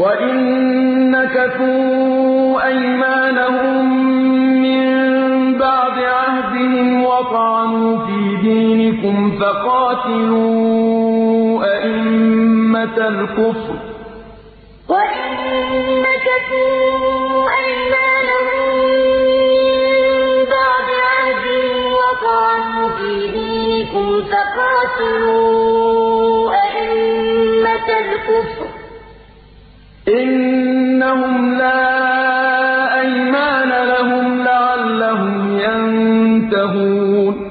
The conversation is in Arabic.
وَإِن نَّكَثُوا أَيْمَانَهُم مِّن بَعْدِ عَهْدِهِمْ وَطَعَنُوا فِي دِينِكُمْ فَقَاتِلُوا أَئِمَّةَ الْكُفْرِ ۙ يعلمون